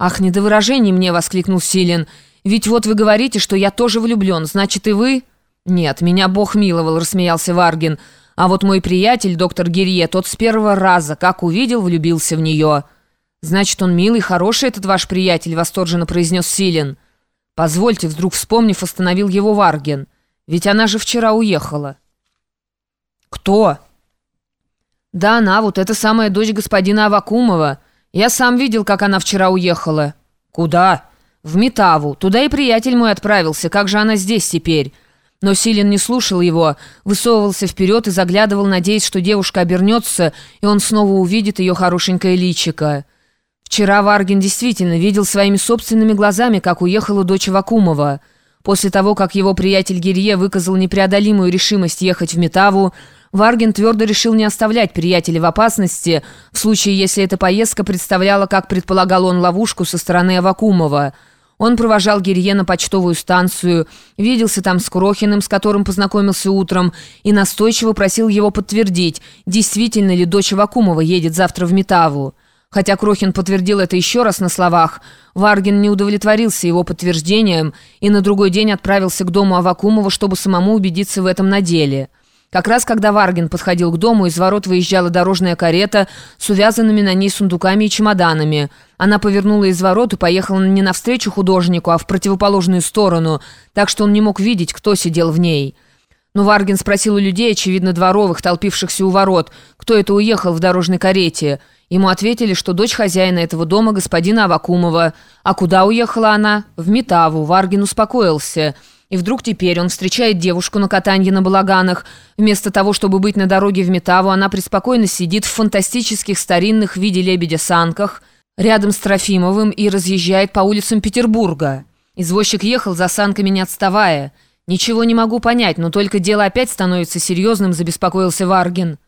«Ах, не до выражений мне!» — воскликнул Силин. «Ведь вот вы говорите, что я тоже влюблен, значит, и вы...» «Нет, меня Бог миловал», — рассмеялся Варгин. «А вот мой приятель, доктор Гирье, тот с первого раза, как увидел, влюбился в нее». «Значит, он милый, хороший, этот ваш приятель», — восторженно произнес Силин. «Позвольте», — вдруг вспомнив, остановил его Варгин. «Ведь она же вчера уехала». «Кто?» «Да она, вот эта самая дочь господина Авакумова. Я сам видел, как она вчера уехала». «Куда?» «В Метаву. Туда и приятель мой отправился. Как же она здесь теперь?» Но Силин не слушал его, высовывался вперед и заглядывал, надеясь, что девушка обернется, и он снова увидит ее хорошенькое личико. Вчера Варгин действительно видел своими собственными глазами, как уехала дочь Вакумова. После того, как его приятель Гирье выказал непреодолимую решимость ехать в Метаву, Варгин твердо решил не оставлять приятеля в опасности, в случае, если эта поездка представляла, как предполагал он, ловушку со стороны Авакумова. Он провожал Гирье на почтовую станцию, виделся там с Крохиным, с которым познакомился утром, и настойчиво просил его подтвердить, действительно ли дочь Авакумова едет завтра в Метаву. Хотя Крохин подтвердил это еще раз на словах, Варгин не удовлетворился его подтверждением и на другой день отправился к дому Авакумова, чтобы самому убедиться в этом на деле. Как раз когда Варгин подходил к дому, из ворот выезжала дорожная карета с увязанными на ней сундуками и чемоданами. Она повернула из ворот и поехала не навстречу художнику, а в противоположную сторону, так что он не мог видеть, кто сидел в ней. Но Варгин спросил у людей, очевидно дворовых, толпившихся у ворот, кто это уехал в дорожной карете. Ему ответили, что дочь хозяина этого дома, господина Авакумова. А куда уехала она? В Метаву. Варгин успокоился. И вдруг теперь он встречает девушку на катанье на балаганах. Вместо того, чтобы быть на дороге в Метаву, она преспокойно сидит в фантастических старинных в виде лебедя санках рядом с Трофимовым и разъезжает по улицам Петербурга. Извозчик ехал за санками не отставая. «Ничего не могу понять, но только дело опять становится серьезным», – забеспокоился Варгин.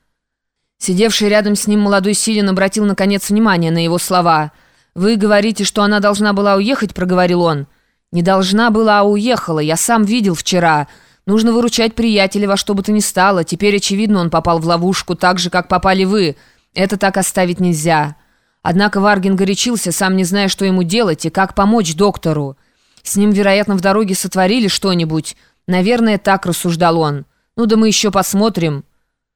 Сидевший рядом с ним молодой Силин обратил наконец внимание на его слова. «Вы говорите, что она должна была уехать», – проговорил он. «Не должна была, а уехала. Я сам видел вчера. Нужно выручать приятеля во что бы то ни стало. Теперь, очевидно, он попал в ловушку так же, как попали вы. Это так оставить нельзя». Однако Варгин горячился, сам не зная, что ему делать и как помочь доктору. С ним, вероятно, в дороге сотворили что-нибудь. Наверное, так рассуждал он. «Ну да мы еще посмотрим».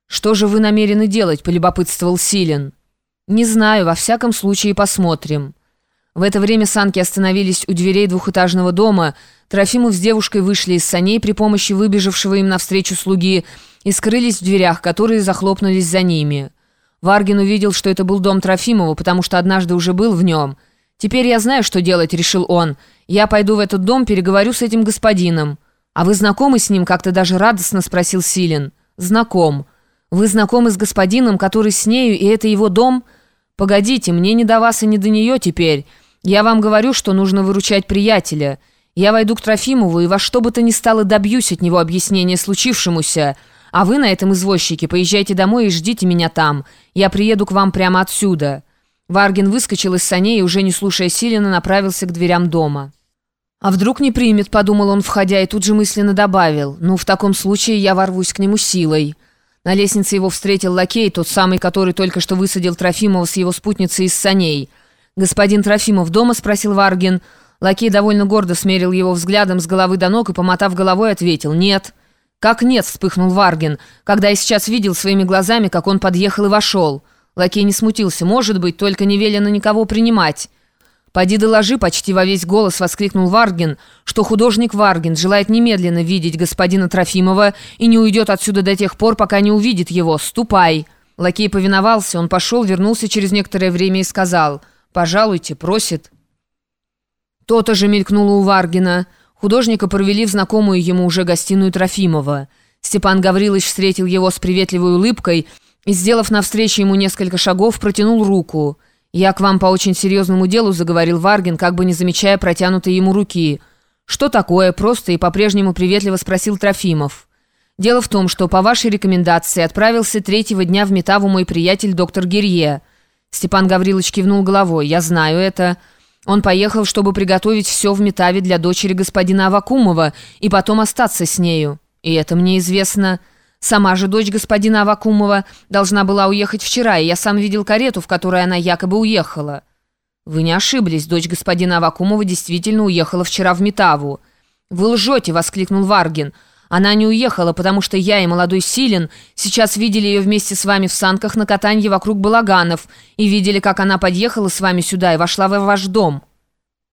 «Что же вы намерены делать?» – полюбопытствовал Силин. «Не знаю, во всяком случае посмотрим». В это время санки остановились у дверей двухэтажного дома. Трофимов с девушкой вышли из саней при помощи выбежавшего им навстречу слуги и скрылись в дверях, которые захлопнулись за ними. Варгин увидел, что это был дом Трофимова, потому что однажды уже был в нем. «Теперь я знаю, что делать», — решил он. «Я пойду в этот дом, переговорю с этим господином». «А вы знакомы с ним?» — как-то даже радостно спросил Силин. «Знаком. Вы знакомы с господином, который с нею, и это его дом?» «Погодите, мне не до вас и не до нее теперь». Я вам говорю, что нужно выручать приятеля. Я войду к Трофимову и во что бы то ни стало добьюсь от него объяснения случившемуся. А вы на этом извозчике поезжайте домой и ждите меня там. Я приеду к вам прямо отсюда». Варгин выскочил из саней и, уже не слушая Силина, направился к дверям дома. «А вдруг не примет?» – подумал он, входя, и тут же мысленно добавил. «Ну, в таком случае я ворвусь к нему силой». На лестнице его встретил лакей, тот самый, который только что высадил Трофимова с его спутницей из саней – «Господин Трофимов дома?» – спросил Варгин. Лакей довольно гордо смерил его взглядом с головы до ног и, помотав головой, ответил «Нет». «Как нет?» – вспыхнул Варгин, когда я сейчас видел своими глазами, как он подъехал и вошел. Лакей не смутился. «Может быть, только не велено никого принимать». «Поди доложи», — почти во весь голос воскликнул Варгин, что художник Варгин желает немедленно видеть господина Трофимова и не уйдет отсюда до тех пор, пока не увидит его. Ступай». Лакей повиновался, он пошел, вернулся через некоторое время и сказал — «Пожалуйте, просит». То-то же мелькнуло у Варгина. Художника провели в знакомую ему уже гостиную Трофимова. Степан Гаврилович встретил его с приветливой улыбкой и, сделав навстречу ему несколько шагов, протянул руку. «Я к вам по очень серьезному делу», — заговорил Варгин, как бы не замечая протянутой ему руки. «Что такое?» — просто и по-прежнему приветливо спросил Трофимов. «Дело в том, что по вашей рекомендации отправился третьего дня в Метаву мой приятель доктор Герье». Степан Гаврилович кивнул головой. «Я знаю это. Он поехал, чтобы приготовить все в Метаве для дочери господина Авакумова и потом остаться с нею. И это мне известно. Сама же дочь господина Авакумова должна была уехать вчера, и я сам видел карету, в которой она якобы уехала». «Вы не ошиблись, дочь господина Авакумова действительно уехала вчера в Метаву». «Вы лжете!» — воскликнул Варгин. «Она не уехала, потому что я и молодой Силин сейчас видели ее вместе с вами в санках на катанье вокруг балаганов и видели, как она подъехала с вами сюда и вошла в ваш дом».